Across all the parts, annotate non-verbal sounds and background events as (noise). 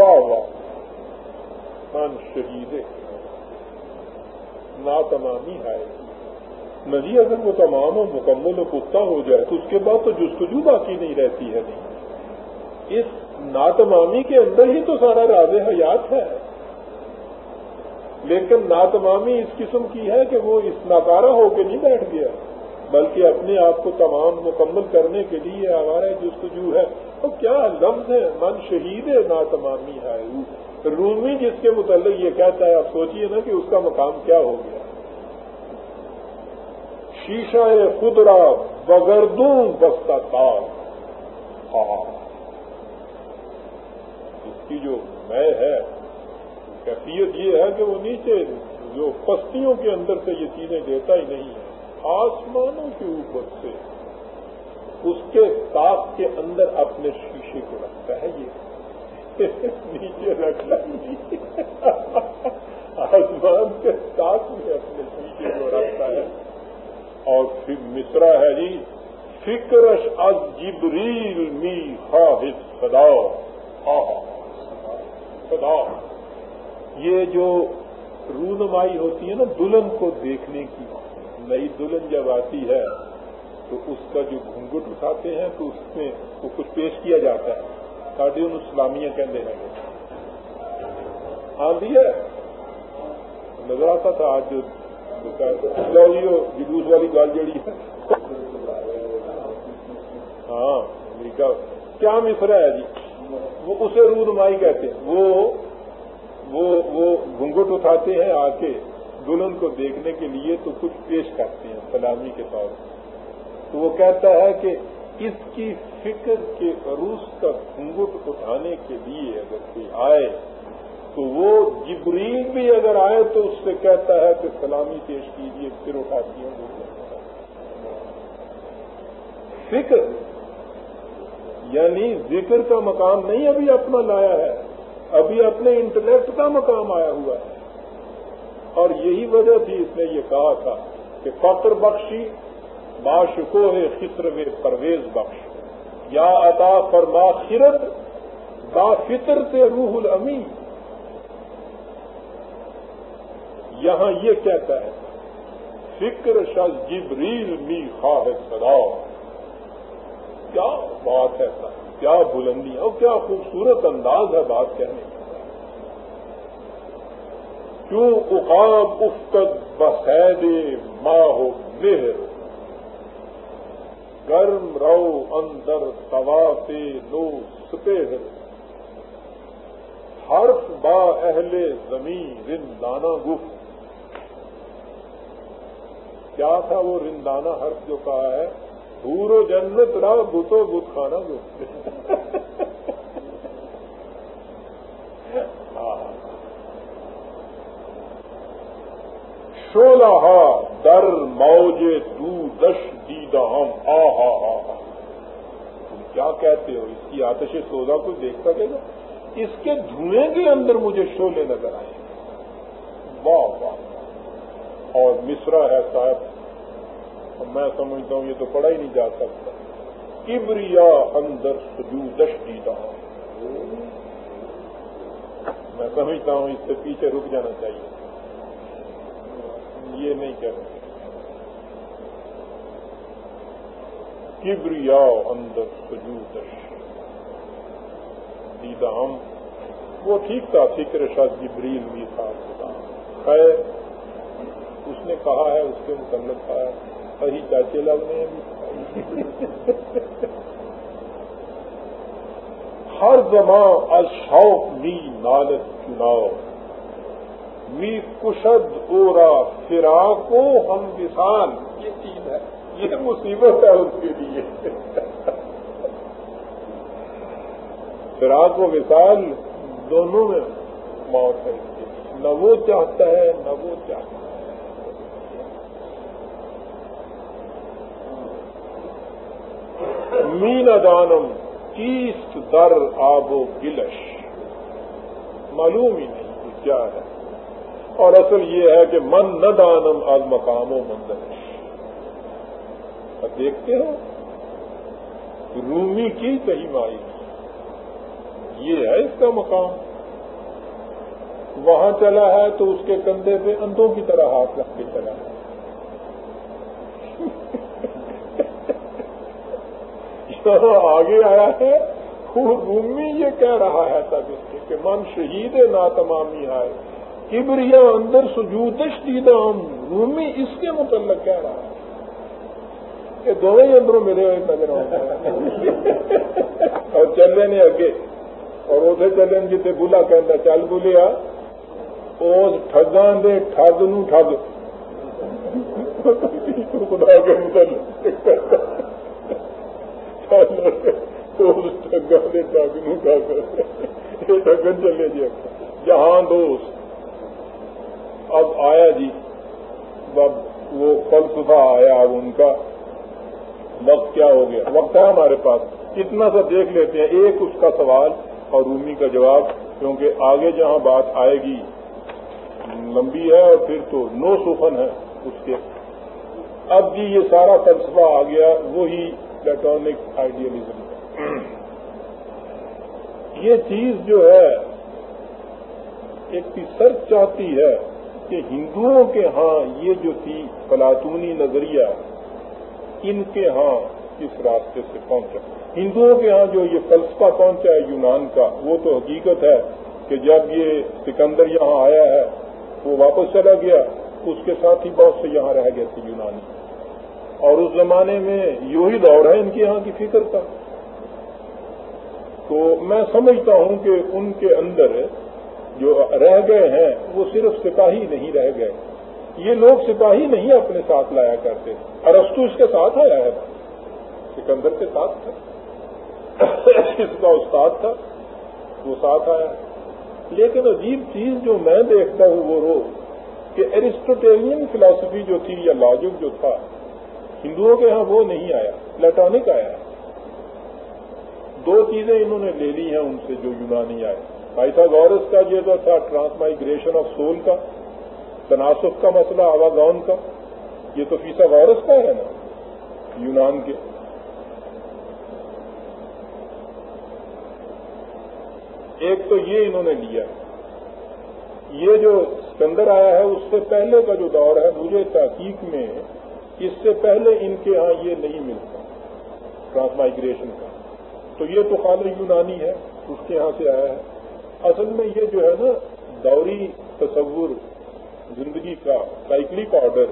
واہ واہ من شہید ناتمامی آئے گی نجی اگر وہ تمام و مکمل و پختہ ہو جائے تو اس کے بعد تو جستجو باقی نہیں رہتی ہے۔ نہیں اس ناتمامی کے اندر ہی تو سارا راز حیات ہے۔ لیکن ناتمامی اس قسم کی ہے کہ وہ اس ناکارہ ہو کے نہیں بیٹھ گیا۔ بلکہ اپنے آپ کو تمام مکمل کرنے کے لیے ہمارا جستجو ہے۔ تو کیا لفظ ہے؟ من شہید ہے ناتمامی ہے۔ رومی جس کے متعلق یہ کہتا ہے، آپ سوچئے نا کہ اس کا مقام کیا ہو گیا۔ شیشہ خدرا بگردوں بستا تار۔ اس کی جو میں ہے، کیفیت یہ ہے کہ وہ نیچے جو پستیوں کے اندر سے یہ چیزیں دیتا ہی نہیں ہے۔ آسمانوں کے اوپر سے اس کے تاپ کے اندر اپنے شیشے کو رکھتا ہے یہ۔ نیچے رکھنا آسمان کے تاپ میں اپنے شیشے کو رکھتا ہے۔ اور پھر مصرا ہے جی فکرش از جبریل می خواہد خدا خدا یہ جو رونمائی ہوتی ہے نا، دلہن کو دیکھنے کی۔ نئی دلہن جب آتی ہے تو اس کا جو گھونگٹ اٹھاتے ہیں تو اس میں وہ کچھ پیش کیا جاتا ہے۔ ساڑھے ان اسلامیہ کہنے لگے آندھی ہے۔ نظر آتا تھا آج جو جلوس والی گال جڑی ہے۔ ہاں کیا مصرا ہے جی؟ وہ اسے رونمائی کہتے ہیں۔ وہ وہ وہ گھنگٹ اٹھاتے ہیں آ کے۔ دلہن کو دیکھنے کے لیے تو کچھ پیش کرتے ہیں سلامی کے طور پر۔ تو وہ کہتا ہے کہ اس کی فکر کے عروس کا گھنگٹ اٹھانے کے لیے اگر کوئی آئے، تو وہ جبریل بھی اگر آئے تو اس سے کہتا ہے کہ سلامی پیش کیجیے پھر اٹھاتی ہوں فکر یعنی ذکر کا مقام نہیں ابھی اپنا لایا ہے، ابھی اپنے انٹلیکٹ کا مقام آیا ہوا ہے۔ اور یہی وجہ تھی اس نے یہ کہا تھا کہ فخر بخشی باشکو ہے خسر و پرویز بخش۔ یا عطا فرما خرت با فطر سے روح الامی یہاں یہ کہتا ہے، فکر شز جبریل می خواہ صدا۔ کیا بات ہے، کیا بلندی اور کیا خوبصورت انداز ہے بات کہنے۔ کا کیوں اقاب افتد بسید ماہ مہر گرم رو اندر توا سے نو سپہر حرف با اہل زمین رندانہ گفت۔ کیا تھا وہ رندانہ حرف جو کہا ہے؟ دور و جنت را گتو گت خانہ گفت۔ (laughs) شولہ در موج دو دش دیدہ ہم آ ہا ہا تم کیا کہتے ہو؟ اس کی آتش سودا کو دیکھ سکے گا؟ اس کے دھوئیں کے اندر مجھے شولے نظر آئے واہ واہ اور مصرا ہے صاحب۔ میں سمجھتا ہوں یہ تو پڑھا ہی نہیں جا سکتا۔ کبریا اندر سجو دش دیدہ میں سمجھتا ہوں اس سے پیچھے رک جانا چاہیے۔ یہ نہیں کہہ رہے۔ کبریا اندر سجودش دیدہ ہم، وہ ٹھیک تھا، فکر شاہ جبریل بھی تھا۔ خیر، اس نے کہا ہے، اس کے متعلق تھا صحیح چاچے لال نے ہر زمان از شوق نی نالت چناؤ۔ وی کشد اورا فراق و ہم وسان یہ چیز ہے، یہ مصیبت ہے اس کے لیے۔ فراق و وسال دونوں میں موت ہے نہ وہ چاہتا ہے، نہ وہ چاہتا ہے۔ مین دانم کیست در آب و گلش۔ معلوم ہی نہیں کیا ہے۔ اور اصل یہ ہے کہ من نہ دانم آج مقام و منظر دیکھتے ہو، رومی کی کہیں مائی یہ ہے اس کا مقام۔ وہاں چلا ہے تو اس کے کندھے پہ اندھوں کی طرح ہاتھ رکھ کے چلا۔ ہے آگے آیا ہے رومی یہ کہہ رہا ہے تب اس کے کہ من شہید نا تمامی آئے کبریا اندر سجودش دیدہ ہم رومی اس کے متعلق کہہ رہا ہے کہ دونوں ہی اندروں ملے ہوئے نظر اور چلے نے اگے، اور اتنے چلے جیتے بلا کہ چل بولیا اس ٹگاں دے ٹگ نو ٹگ خدا کے متعلق ٹگا دے مطلب۔ ٹگ نو ٹگ یہ ٹگن چلے جی۔ جہاں دوست۔ اب آیا جی۔ اب وہ فلسفہ آیا اب ان کا۔ وقت کیا ہو گیا؟ وقت ہے ہمارے پاس۔ اتنا سا دیکھ لیتے ہیں۔ ایک اس کا سوال اور رومی کا جواب، کیونکہ آگے جہاں بات آئے گی، لمبی ہے اور پھر تو نو سفن ہے اس کے۔ اب بھی یہ سارا فلسفہ آ گیا، وہی الیکٹرانک آئیڈیلزم یہ چیز جو ہے، ایک ریسرچ چاہتی ہے کہ ہندوؤں کے ہاں یہ جو تھی فلاطونی نظریہ، ان کے ہاں اس راستے سے پہنچا۔ ہندوؤں کے ہاں جو یہ فلسفہ پہنچا ہے یونان کا، وہ تو حقیقت ہے کہ جب یہ سکندر یہاں آیا ہے، وہ واپس چلا گیا، اس کے ساتھ ہی بہت سے یہاں رہ گئے تھے یونانی۔ اور اس زمانے میں یوں ہی دور ہے ان کے یہاں کی فکر کا۔ تو میں سمجھتا ہوں کہ ان کے اندر جو رہ گئے ہیں، وہ صرف سپاہی نہیں رہ گئے۔ یہ لوگ سپاہی نہیں اپنے ساتھ لایا کرتے۔ ارستو اس کے ساتھ آیا ہے۔ سکندر کے ساتھ تھا۔ اس کا استاد تھا۔ وہ ساتھ آیا لیکن عجیب چیز جو میں دیکھتا ہوں وہ رو کہ ایرسٹوٹیلین فلاسفی جو تھی یا لاجک جو تھا، ہندوؤں کے ہاں وہ نہیں آیا لیٹانک آیا۔ دو چیزیں انہوں نے لے لی ہیں ان سے جو یونانی آئے۔ پائسا گورس کا جو تھا ٹرانس مائگریشن آف سول کا تناسب کا مسئلہ آواگون کا، یہ تو فیسا وائرس کا ہے نا، یونان کے۔ ایک تو یہ انہوں نے لیا۔ یہ جو سکندر آیا ہے، اس سے پہلے کا جو دور ہے، مجھے تحقیق میں اس سے پہلے ان کے ہاں یہ نہیں ملتا، ٹرانس مائگریشن کا۔ تو یہ تو خالی یونانی ہے، اس کے ہاں سے آیا ہے۔ اصل میں یہ جو ہے نا دوری تصور، زندگی کا سائیکلک آرڈر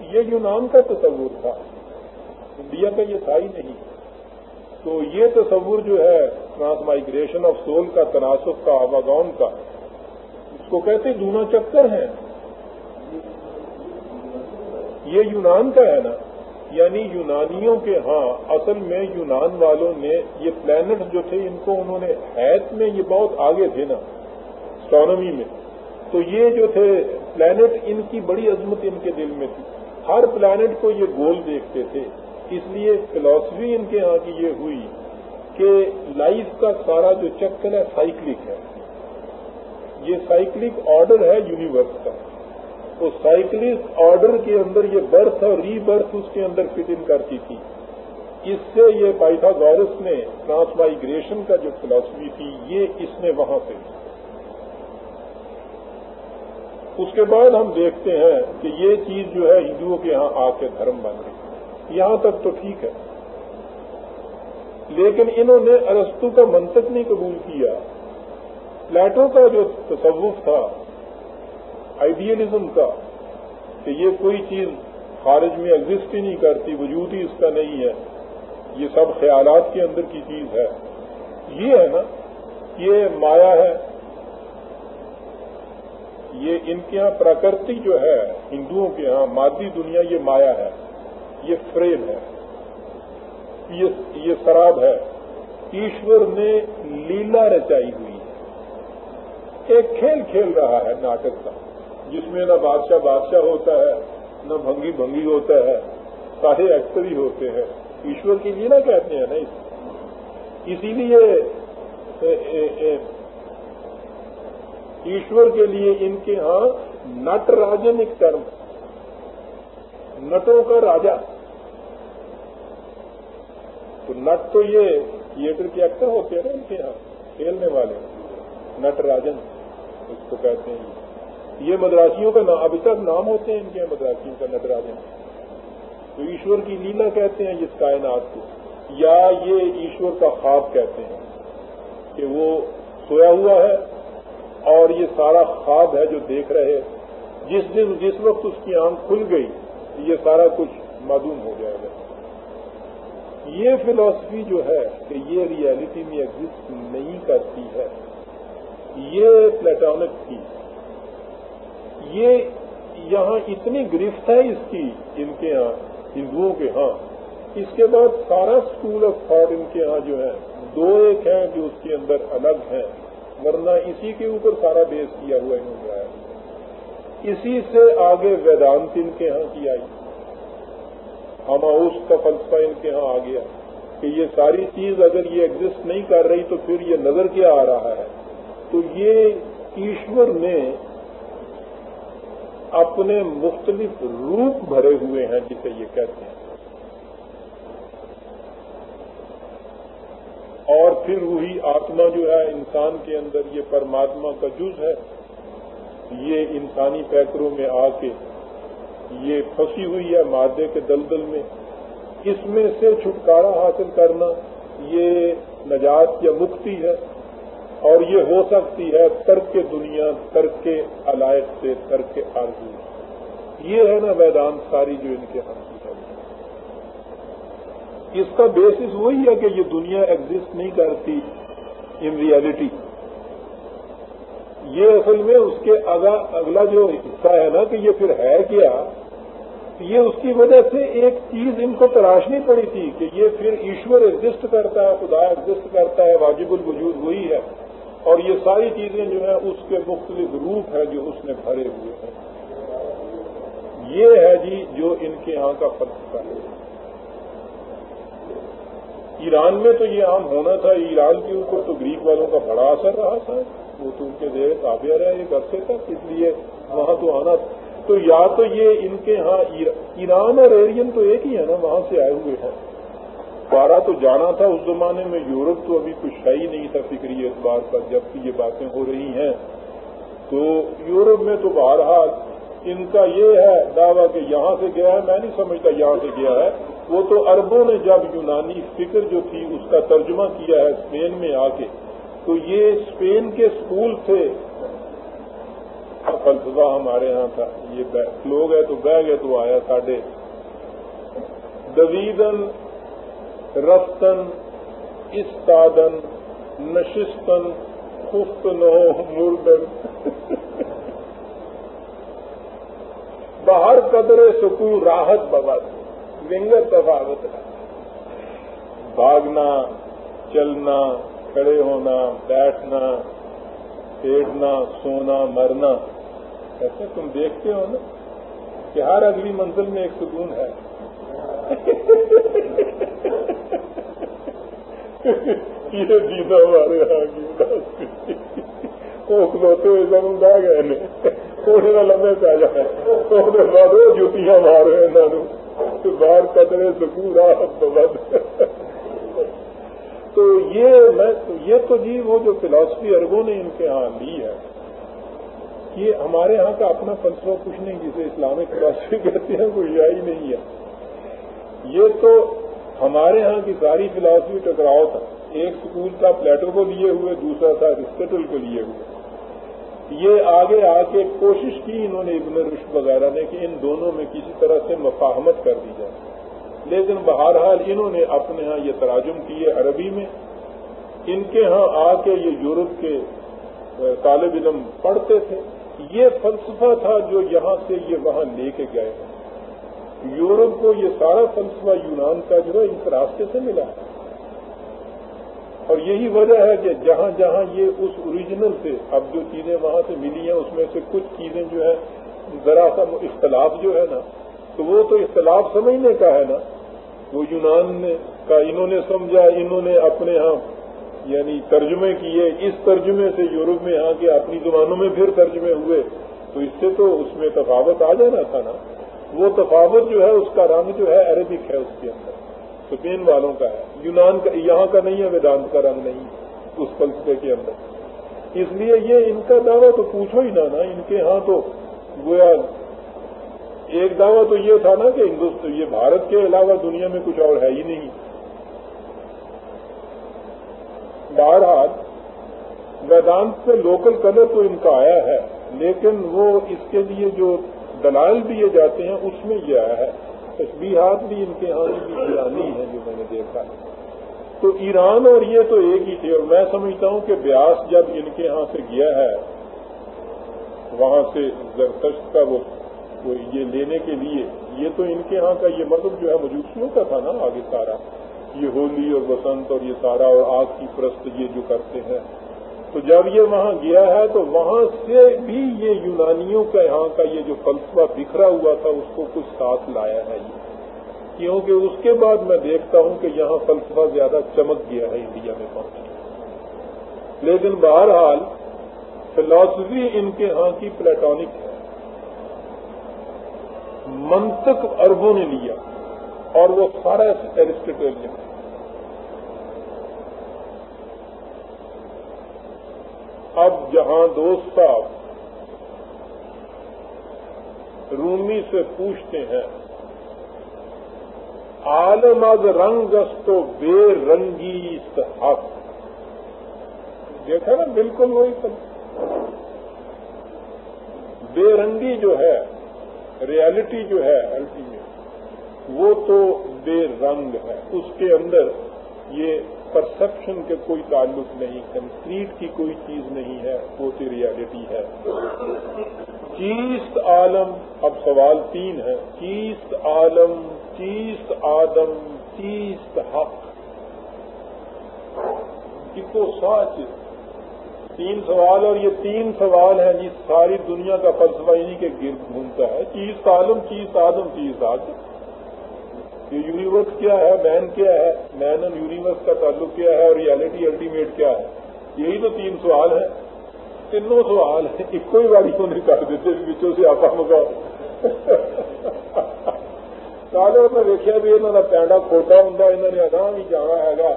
یہ یونان کا تصور تھا، انڈیا کا یہ تھا ہی نہیں۔ تو یہ تصور جو ہے ٹرانس مائگریشن آف سول کا، تناسب کا آواگون کا، اس کو کہتے دونا چکر ہے یہ یونان کا ہے نا۔ یعنی یونانیوں کے ہاں اصل میں یونان والوں نے یہ پلانٹ جو تھے، ان کو انہوں نے حیث میں یہ بہت آگے تھے نا اسٹرانومی میں۔ تو یہ جو تھے پلانٹ ان کی بڑی عظمت ان کے دل میں تھی۔ ہر پلانٹ کو یہ گول دیکھتے تھے۔ اس لیے فلاسفی ان کے یہاں کی یہ ہوئی کہ لائف کا سارا جو چکر ہے سائیکلک ہے۔ یہ سائیکلک آرڈر ہے یونیورس کا۔ تو سائیکلک آرڈر کے اندر یہ برتھ اور ری برتھ اس کے اندر فٹ ان کرتی تھی۔ اس سے یہ پائتھا گورس نے ٹرانس مائگریشن کا جو فلاسفی تھی، یہ اس نے وہاں سے اس کے بعد ہم دیکھتے ہیں کہ یہ چیز جو ہے، ہندوؤں کے یہاں آ کے دھرم بن گئی۔ یہاں تک تو ٹھیک ہے۔ لیکن انہوں نے ارستو کا منطق نہیں قبول کیا۔ پلیٹو کا جو تصوف تھا آئیڈیلزم کا کہ یہ کوئی چیز خارج میں ایگزسٹ ہی نہیں کرتی، وجود ہی اس کا نہیں ہے، یہ سب خیالات کے اندر کی چیز ہے۔ یہ ہے نا، یہ مایا ہے، یہ ان کے یہاں پرکرتی جو ہے، ہندوؤں کے یہاں مادی دنیا یہ مایا ہے، یہ فریم ہے، یہ شراب ہے۔ ایشور نے لیلا رچائی ہوئی۔ ہے ایک کھیل کھیل رہا ہے ناٹک کا۔ جس میں نہ بادشاہ بادشاہ ہوتا ہے، نہ بھنگی بھنگی ہوتا ہے سارے ایکٹر ہی ہوتے ہیں۔ ایشور کی لیلا کہتے ہیں نا اسی لیے ایشور کے لیے ان کے ہاں نٹ راجن ایک ٹرم۔ نٹوں کا راجا۔ تو نٹ تو یہ تھیٹر کے ایکٹر ہوتے ہیں نا ان کے یہاں کھیلنے والے۔ نٹ راجن، اس کو کہتے ہیں۔ یہ مدراسیوں کا نام ابھی تک نام ہوتے ہیں ان کے مدراسیوں کا نظر آ تو ایشور کی لیلا کہتے ہیں جس کائنات کو۔ یا یہ ایشور کا خواب کہتے ہیں کہ وہ سویا ہوا ہے اور یہ سارا خواب ہے جو دیکھ رہے جس دن، جس وقت اس کی آنکھ کھل گئی، یہ سارا کچھ معدوم ہو جائے گا۔ یہ فلاسفی جو ہے کہ یہ ریالٹی میں ایگزٹ نہیں کرتی ہے، یہ پلیٹونک تھی۔ یہ یہاں اتنی گرفت ہے اس کی ان کے ہاں ہندوؤں کے ہاں۔ اس کے بعد سارا اسکول آف تھاٹ ان کے ہاں جو ہے، دو ایک ہیں جو اس کے اندر الگ ہیں۔ ورنہ اسی کے اوپر سارا بیس کیا ہوا انہوں نے آیا۔ اسی سے آگے ویدانت ان کے ہاں کی آئی۔ ہماؤس کا فلسفہ ان کے ہاں آ گیا کہ یہ ساری چیز اگر یہ ایگزٹ نہیں کر رہی تو پھر یہ نظر کیا آ رہا ہے؟ تو یہ ایشور نے اپنے مختلف روپ بھرے ہوئے ہیں جسے یہ کہتے ہیں۔ اور پھر وہی آتما جو ہے انسان کے اندر یہ پرماتما کا جز ہے، یہ انسانی پیکروں میں آ کے یہ پھنسی ہوئی ہے مادے کے دلدل میں۔ اس میں سے چھٹکارا حاصل کرنا یہ نجات یا مکتی ہے۔ اور یہ ہو سکتی ہے ترک دنیا، ترک علائق سے، ترک آرزو یہ ہے نا میدان ساری جو ان کے ہاتھ کی اس کا بیسس وہی ہے کہ یہ دنیا ایگزٹ نہیں کرتی ان ریالٹی یہ اصل میں اس کے اگلا جو حصہ ہے نا کہ یہ پھر ہے کیا، یہ اس کی وجہ سے ایک چیز ان کو تراشنی پڑی تھی کہ یہ پھر ایشور ایگزٹ کرتا ہے، خدا ایگزٹ کرتا ہے، واجب الوجود وہی ہے۔ اور یہ ساری چیزیں جو ہیں اس کے مختلف روپ ہیں جو اس نے بھرے ہوئے ہیں۔ یہ ہے جی جو ان کے یہاں کا فلسفہ ہے۔ ایران میں تو یہ عام ہونا تھا۔ ایران کے اوپر تو گریک والوں کا بڑا اثر رہا تھا۔ وہ تو ان کے زیر تابع رہا ایک عرصے تک، اس لیے وہاں تو آنا۔ تو یا تو یہ ان کے ہاں ایران اور ایرین تو ایک ہی ہے نا، وہاں سے آئے ہوئے ہیں۔ بارہ تو جانا تھا اس زمانے میں، یورپ تو ابھی کچھ ہے ہی نہیں تھا فکری اعتبار پر، جبکہ یہ باتیں ہو رہی ہیں۔ تو یورپ میں تو بہرحال ان کا یہ ہے دعویٰ کہ یہاں سے گیا ہے، میں نہیں سمجھتا یہاں سے گیا ہے۔ وہ تو اربوں نے جب یونانی فکر جو تھی اس کا ترجمہ کیا ہے اسپین میں آ کے۔ تو یہ اسپین کے اسکول تھے۔ فلسفہ ہمارے ہاں تھا۔ یہ لوگ ہے تو بہ گئے تو آیا ساڈے۔ دویدن رفتن، استادن، نشستن خفتنو مردن. باہر قدر سکون راحت ببد ونگر تفاوت بھاگنا، چلنا، کھڑے ہونا، بیٹھنا پیٹنا سونا، مرنا، ایسے تم دیکھتے ہو نا کہ ہر اگلی منزل میں ایک سکون ہے۔ یہ جیتا ہمارے یہاں وہ کھلوتے ہوئے بہ گئے لمبے جائے تو بعد وہ جوتیاں مارے ہیں باہر قدرے سکون بد تو یہ میں یہ تو جی وہ جو فلاسفی اربوں نے ان کے ہاں لی ہے، یہ ہمارے ہاں کا اپنا فلسفہ کچھ نہیں جسے اسلامک فلاسفی کہتے ہیں، کوئی یا ہی نہیں ہے۔ یہ تو ہمارے ہاں کی ساری فلاسفی ٹکراؤ تھا۔ ایک سکول تھا پلیٹو کو لیے ہوئے، دوسرا تھا ارسٹل کو لیے ہوئے۔ یہ آگے آ کے کوشش کی انہوں نے، ابن رشد وغیرہ نے، کہ ان دونوں میں کسی طرح سے مفاہمت کر دی جائے۔ لیکن بہرحال انہوں نے اپنے ہاں یہ تراجم کیے عربی میں۔ ان کے ہاں آ کے یہ یورپ کے طالب علم پڑھتے تھے۔ یہ فلسفہ تھا جو یہاں سے یہ وہاں لے کے گئے۔ ہیں یورپ کو یہ سارا فلسفہ یونان کا جو ہے اس راستے سے ملا۔ ہے اور یہی وجہ ہے کہ جہاں جہاں یہ اس اوریجنل سے اب جو چیزیں وہاں سے ملی ہیں، اس میں سے کچھ چیزیں جو ہے ذرا سا اختلاف جو ہے نا، تو وہ تو اختلاف سمجھنے کا ہے نا۔ وہ یونان نے کا انہوں نے سمجھا، انہوں نے اپنے ہاں یعنی ترجمے کیے۔ اس ترجمے سے یورپ میں یہاں کے اپنی زبانوں میں پھر ترجمے ہوئے۔ تو اس سے تو اس میں تفاوت آ جانا تھا نا۔ وہ تفاوت جو ہے، اس کا رنگ جو ہے عربک ہے اس کے اندر۔ سپین والوں کا ہے۔ یونان کا، یہاں کا نہیں ہے، ویدانت کا رنگ نہیں اس فلسفے کے اندر۔ اس لیے یہ ان کا دعویٰ تو پوچھو ہی نہ نا ان کے ہاں تو گویا ایک دعویٰ تو یہ تھا نا کہ ہندوستان یہ بھارت کے علاوہ دنیا میں کچھ اور ہے ہی نہیں۔ بہرحال، ویدانت سے لوکل کلر تو ان کا آیا ہے، لیکن وہ اس کے لیے جو دلائل دیے جاتے ہیں، اس میں یہ آیا ہے، تشبیہات بھی ان کے ہاں کی ایرانی ہے جو میں نے دیکھا۔ ہے تو ایران اور یہ تو ایک ہی تھے، اور میں سمجھتا ہوں کہ بیاس جب ان کے ہاں سے گیا ہے، وہاں سے زرتشت کا وہ یہ لینے کے لیے، یہ تو ان کے ہاں کا یہ مذہب جو ہے مجوسیوں کا تھا نا آگے سارا۔ یہ ہولی اور بسنت اور یہ سارا اور آگ کی پرست یہ جو کرتے ہیں تو جب یہ وہاں گیا ہے تو وہاں سے بھی یہ یونانیوں کا یہاں کا یہ جو فلسفہ بکھرا ہوا تھا، اس کو کچھ ساتھ لایا ہے۔ یہ کیونکہ اس کے بعد میں دیکھتا ہوں کہ یہاں فلسفہ زیادہ چمک گیا ہے انڈیا میں پہنچ لیکن بہرحال فلاسفی ان کے ہاں کی پلیٹونک ہے۔ منطق اربوں نے لیا اور وہ سارا ایرسٹیٹیلین اب جہاں دوست صاحب رومی سے پوچھتے ہیں، عالم از رنگ تو بے رنگی استحق دیکھا نا، بالکل وہی سب۔ بے رنگی جو ہے، ریالٹی جو ہے الٹیمیٹ وہ تو بے رنگ ہے۔ اس کے اندر یہ پرسپشن کے کوئی تعلق نہیں کنکریٹ کی کوئی چیز نہیں ہے، وہ تو ریالٹی ہے۔ چیست عالم، اب سوال تین ہے۔ چیست عالم، چیست آدم، چیست حق۔ کو سچ تین سوال اور یہ تین سوال ہیں جس ساری دنیا کا فلسفہ انہی کے گرد گھومتا ہے۔ چیز عالم چیز آدم چیز آدم یہ یونیورس کیا ہے؟ مین کیا ہے؟ مین اینڈ یونیورس کا تعلق کیا ہے اور ریالٹی الٹیمیٹ کیا ہے؟ یہی تو تین سوال ہیں۔ تینوں سوال ہیں۔ ایک کوئی باری کو نہیں کر دیتے بچوں سے آپ مگاؤ سالوں میں دیکھا بھی انہوں نے پینڈا کھوٹا ہوں انہوں نے اگاں بھی جانا ہے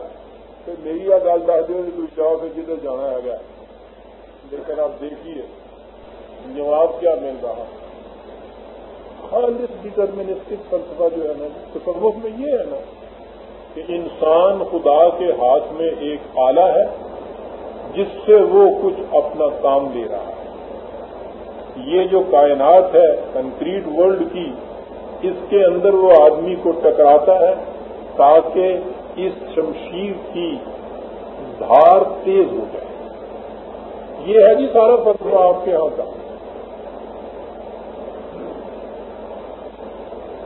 میری آ گل دس دو کوئی چاہ جدھر جانا ہے لیکن آپ دیکھیے، جواب کیا مل رہا ہے؟ خالص ڈیٹرمنسٹک فلسفہ جو ہے نا، تصوف میں یہ ہے نا کہ انسان خدا کے ہاتھ میں ایک آلہ ہے، جس سے وہ کچھ اپنا کام لے رہا ہے۔ یہ جو کائنات ہے کنکریٹ ورلڈ کی، اس کے اندر وہ آدمی کو ٹکراتا ہے تاکہ اس شمشیر کی دھار تیز ہو جائے۔ یہ ہے جی سارا فتوا آپ کے یہاں کا۔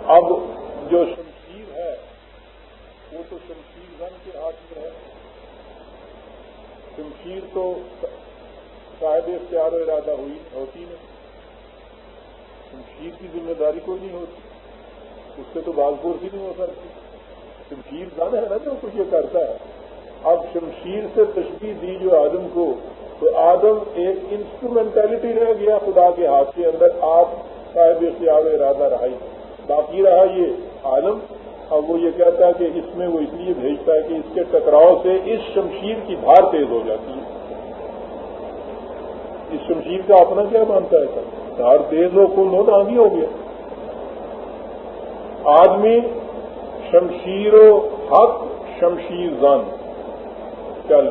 اب جو شمشیر ہے، وہ تو شمشیر گن کے ہاتھ میں ہے۔ شمشیر تو شاید اختیار و ارادہ ہوئی ہوتی نہیں۔ شمشیر کی ذمہ داری کوئی نہیں ہوتی۔ اس سے تو بازپور بھی نہیں ہو سکتی۔ شمشیر گن ہے نا جو کچھ یہ کرتا ہے۔ اب شمشیر سے تشکیل دی جو آدم کو، تو آدم ایک انسٹرومینٹلٹی رہ گیا خدا کے ہاتھ کے اندر۔ آپ صاحب اختیار و ارادہ رہا ہی باقی رہا یہ عالم، اب وہ یہ کہتا ہے کہ اس میں وہ اس لیے بھیجتا ہے کہ اس کے ٹکراؤ سے اس شمشیر کی دھار تیز ہو جاتی ہے۔ اس شمشیر کا اپنا کیا مانتا ہے؟ سر دھار تیز ہو کن ہو تو آگے ہو گیا۔ آدمی شمشیر و حق، شمشیر زن۔ چل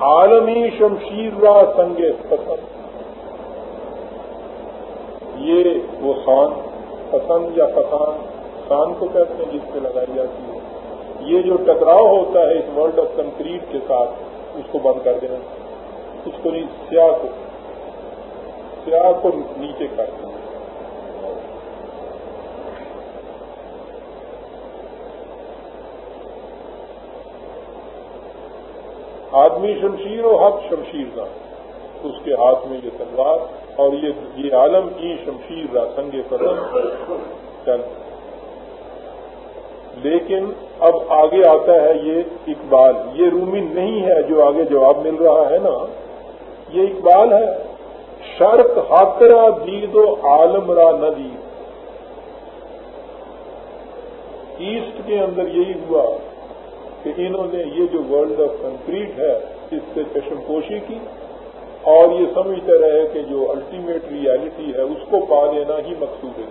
عالمی شمشیر را سنگ پسند یہ وہ خان پسند یا پسند خان کو کہتے ہیں جس پہ لگائی جاتی ہے۔ یہ جو ٹکراؤ ہوتا ہے اس ورلڈ آف کنکریٹ کے ساتھ، اس کو بند کر دینا۔ اس کو نہیں، سیاہ کو سیاہ کو نیچے کر دینا۔ آدمی شمشیر و حق شمشیر کا اس کے ہاتھ میں یہ تلوار۔ اور یہ یہ عالم کی شمشیر را سنگ قدم چل۔ لیکن اب آگے آتا ہے یہ اقبال۔ یہ رومی نہیں ہے جو آگے جواب مل رہا ہے نا۔ یہ اقبال ہے۔ شرک ہاترا دید و عالم را ندی۔ ایسٹ کے اندر یہی ہوا کہ انہوں نے یہ جو ورلڈ آف کنکریٹ ہے، اس سے چشم پوشی کی۔ اور یہ سمجھتے رہے کہ جو الٹیمیٹ ریالٹی ہے، اس کو پا لینا ہی مقصود ہے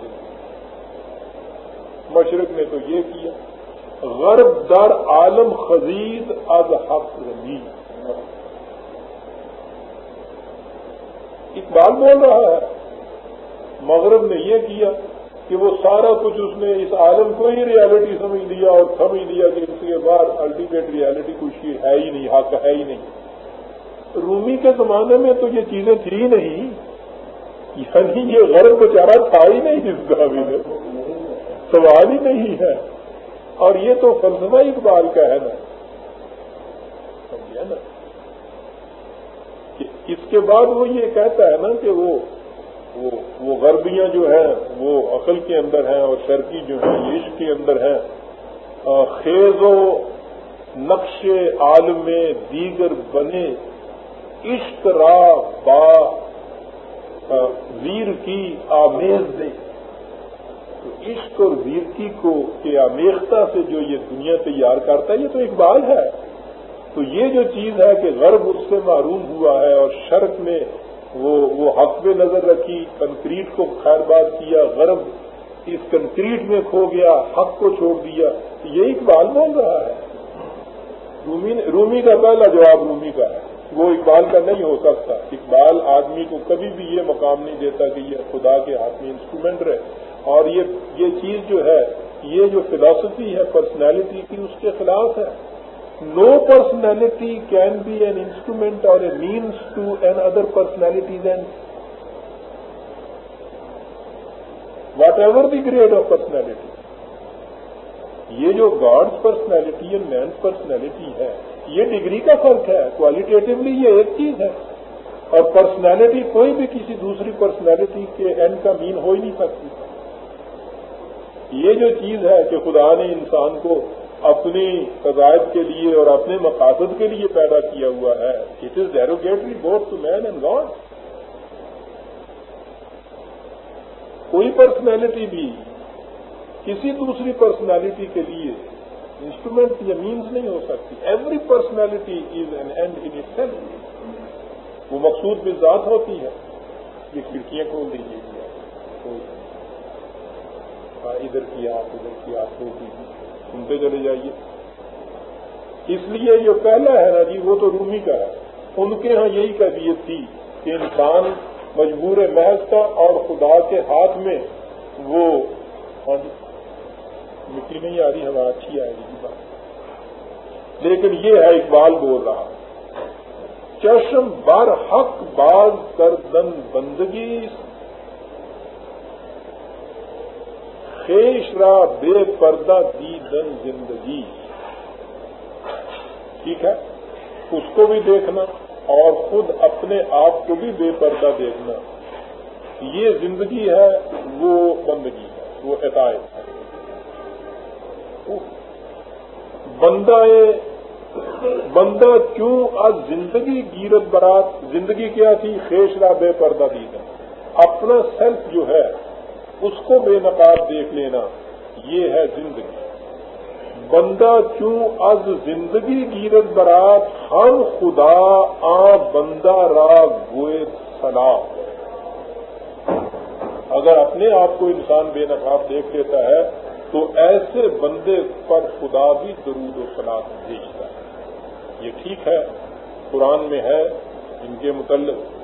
مشرق نے تو یہ کیا، غرب در عالم خزید از حق رمی اقبال بول رہا ہے، مغرب نے یہ کیا کہ وہ سارا کچھ اس نے اس عالم کو ہی ریالٹی سمجھ لیا اور سمجھ لیا کہ اس کے بعد الٹیمیٹ ریالٹی کچھ ہے ہی نہیں، حق ہے ہی نہیں۔ رومی کے زمانے میں تو یہ چیزیں تھی نہیں۔ یعنی یہ غرب بچارا تھا ہی نہیں اس کا بھی سوال ہی نہیں ہے۔ اور یہ تو فلسفہ اقبال کا ہے نا۔ سمجھے نا۔ کہ اس کے بعد وہ یہ کہتا ہے نا کہ وہ وہ غربیاں جو ہیں، وہ عقل کے اندر ہیں اور شرکی جو ہیں یہ عشق کے اندر ہیں۔ خیز و نقش عالم دیگر بنے عشق را با ویر کی آمیز دے۔ تو عشق اور ویرتی کو، کے آمیختہ سے جو یہ دنیا تیار کرتا ہے، یہ تو اقبال ہے۔ تو یہ جو چیز ہے کہ غرب اس سے معروم ہوا ہے اور شرق میں وہ وہ حق پہ نظر رکھی، کنکریٹ کو خیر بات کیا، غرب اس کنکریٹ میں کھو گیا، حق کو چھوڑ دیا۔ یہ اقبال بول رہا ہے۔ رومی رومی کا پہلا جواب رومی کا ہے۔ وہ اقبال کا نہیں ہو سکتا۔ اقبال آدمی کو کبھی بھی یہ مقام نہیں دیتا کہ یہ خدا کے ہاتھ میں انسٹرومنٹ رہے۔ اور یہ یہ چیز جو ہے، یہ جو فلاسفی ہے پرسنالٹی کی، اس کے خلاف ہے۔ No personality can be an instrument or a means to another personalities and whatever the grade of personality یہ جو god's personality and man's personality ہے یہ ڈگری کا فرق ہے کوالٹیٹیولی یہ ایک چیز ہے۔ اور پرسنالٹی کوئی بھی کسی دوسری پرسنالٹی کے اینڈ کا مین ہو ہی نہیں سکتی۔ یہ جو چیز ہے کہ خدا نے انسان کو اپنی قضائد کے لیے اور اپنے مقاصد کے لیے پیدا کیا ہوا ہے it is derogatory both to man and god کوئی پرسنالٹی بھی کسی دوسری پرسنالٹی کے لیے انسٹرومنٹ یا مینس نہیں ہو سکتی۔ Every personality is an end in itself وہ مقصود بھی ذات ہوتی ہے۔ یہ کھڑکیاں کھول دیجیے ہاں، ادھر کی آپ، ادھر کی آپ ہوتی سنتے چلے جائیے۔ اس لیے جو پہلا ہے نا جی وہ تو رومی کا ہے۔ ان کے ہاں یہی کیفیت تھی کہ انسان مجبور محض تھا اور خدا کے ہاتھ میں وہ ہاں جی، مٹی نہیں آ رہی، ہوا اچھی آئے گی بات لیکن یہ ہے، اقبال بول رہا چشم بر حق باز کردن بندگی۔ خیش را بے پردہ دی دن زندگی۔ ٹھیک ہے؟ اس کو بھی دیکھنا اور خود اپنے آپ کو بھی بے پردہ دیکھنا۔ یہ زندگی ہے، وہ بندگی ہے، وہ عقائد ہے۔ بندہ بندہ کیوں آج زندگی گیرت برات، زندگی کیا تھی؟ خیشرا بے پردہ دی اپنا سیلف جو ہے، اس کو بے نقاب دیکھ لینا، یہ ہے زندگی۔ بندہ کیوں از زندگی گیرت برات ہم خدا آ بندہ را گوئے سلا اگر اپنے آپ کو انسان بے نقاب دیکھ لیتا ہے تو ایسے بندے پر خدا بھی درود و سلاد بھیجتا ہے۔ یہ ٹھیک ہے، قرآن میں ہے ان کے متعلق۔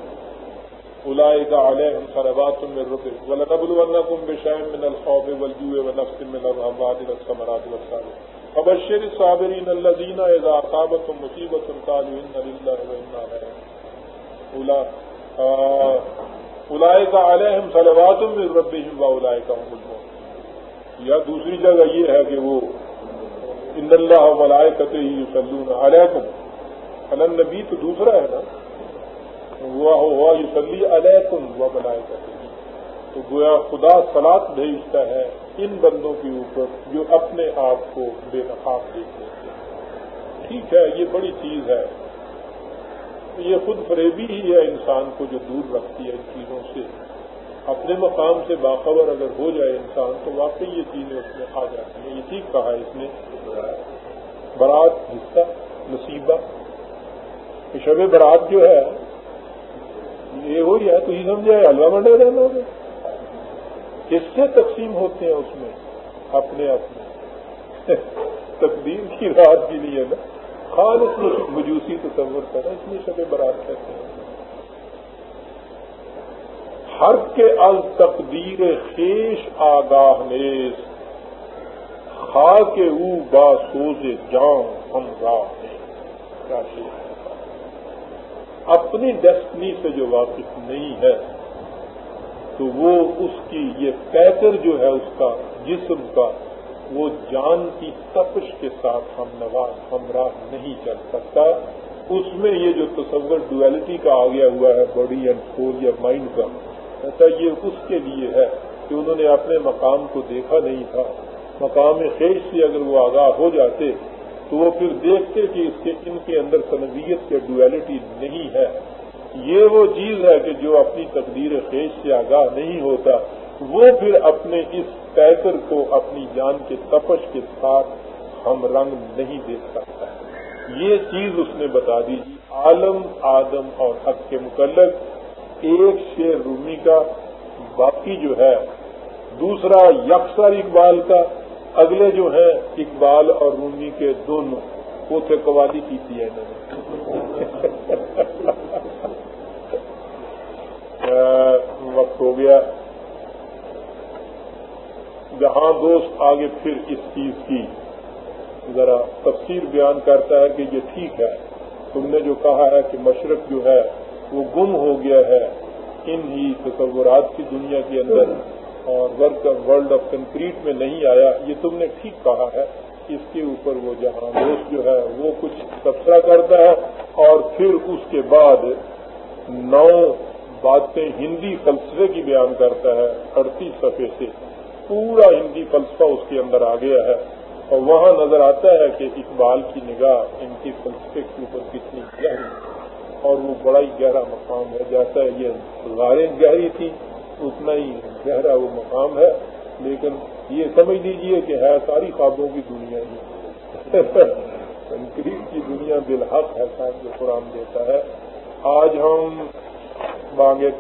علیہ اولئك عليهم صلوات من ربهم ولنبلونكم بشيء من الخوف والجوع ونفس من الأمراض والثمرات والصالحين فبشر الصابرين الذين إذا أصابتهم مصيبة قالوا إن لله وإنا إليه اولئك عليهم صلوات من ربهم واولئك هم المؤمنون۔ یا دوسری جگہ یہ ہے کہ وہ ان اللہ ملائکتہ یصلون علیکم۔ علی النبی تو دوسرا ہے نا؟ ہوا یوسلی علیکم وہ بنائے کرتے تو گویا خدا سلاد بھیجتا ہے ان بندوں کے اوپر جو اپنے آپ کو بے نقاب دیکھ لیتے ہیں۔ ٹھیک ہے، یہ بڑی چیز ہے۔ یہ خود فریبی ہی ہے انسان کو جو دور رکھتی ہے ان چیزوں سے۔ اپنے مقام سے باخبر اگر ہو جائے انسان تو واقعی یہ چیزیں اس میں آ جاتی ہیں۔ یہ ٹھیک کہا اس نے۔ برات حصہ، نصیبہ۔ شب برات جو ہے، یہ وہی ہے، تو یہ سمجھا حلوہ منڈے رہنا ہوگا۔ کس سے تقسیم ہوتے ہیں اس میں؟ اپنے اپنے (laughs) تقدیر کی رات کی نہیں ہے نا۔ خالص مجوسی تصور کرنا اس لیے شب برات کہتے ہیں۔ ہر کے از تقدیر خیش آگاہ نیز، خا کے او با سوز جان ہم راہ اپنی ڈیسٹنی سے جو واقف نہیں ہے، تو وہ اس کی یہ پیکر جو ہے، اس کا جسم کا، وہ جان کی تپش کے ساتھ ہم نواز ہمراہ نہیں چل سکتا۔ اس میں یہ جو تصور ڈویلٹی کا آ گیا ہوا ہے باڈی اینڈ سول یا مائنڈ کا ایسا یہ اس کے لیے ہے کہ انہوں نے اپنے مقام کو دیکھا نہیں تھا۔ مقام خیش سے اگر وہ آگاہ ہو جاتے، تو وہ پھر دیکھتے کہ اس کے ان کے اندر تنویت کے ڈویلٹی نہیں ہے۔ یہ وہ چیز ہے کہ جو اپنی تقدیر خیش سے آگاہ نہیں ہوتا، وہ پھر اپنے اس پیکر کو اپنی جان کے تپش کے ساتھ ہم رنگ نہیں دیکھ سکتا۔ یہ چیز اس نے بتا دی۔ عالم آدم اور حق کے متعلق ایک شیر رومی کا، باقی جو ہے، دوسرا یکسر اقبال کا، اگلے جو ہیں اقبال اور رومی کے دونوں، وہ تھے قوالی کی تھی ہے (laughs) وقت ہو گیا۔ جہاں دوست آگے پھر اس چیز کی ذرا تفسیر بیان کرتا ہے کہ یہ ٹھیک ہے۔ تم نے جو کہا ہے کہ مشرق جو ہے وہ گم ہو گیا ہے ان ہی تصورات کی دنیا کے اندر اور ورک ورلڈ آف کنکریٹ میں نہیں آیا۔ یہ تم نے ٹھیک کہا ہے اس کے اوپر وہ جہاں دوست جو ہے وہ کچھ تبصرہ کرتا ہے اور پھر اس کے بعد نو باتیں ہندی فلسفے کی بیان کرتا ہے اڑتیس صفحے سے۔ پورا ہندی فلسفہ اس کے اندر آ گیا ہے۔ اور وہاں نظر آتا ہے کہ اقبال کی نگاہ ان کی فلسفے کے اوپر کتنی گہری اور وہ بڑا ہی گہرا مقام ہے، جیسا یہ غاریں گہری تھی اتنا ہی گہرا وہ مقام ہے۔ لیکن یہ سمجھ لیجیے کہ ہے ساری خوابوں کی دنیا ہی۔ (laughs) کنکریٹ کی دنیا بالحق ہے صاحب، جو قرآن دیتا ہے۔ آج ہم مانگے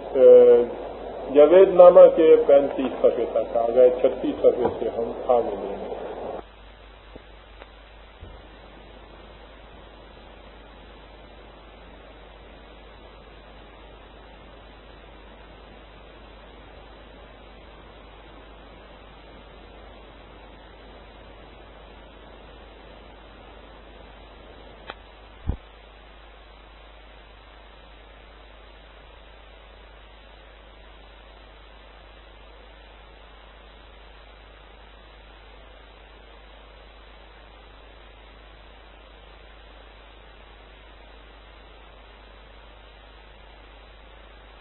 جاوید نامہ کے پینتیس صفحے تک آ گئے چھتیس صفحے سے ہم آگے لیں گے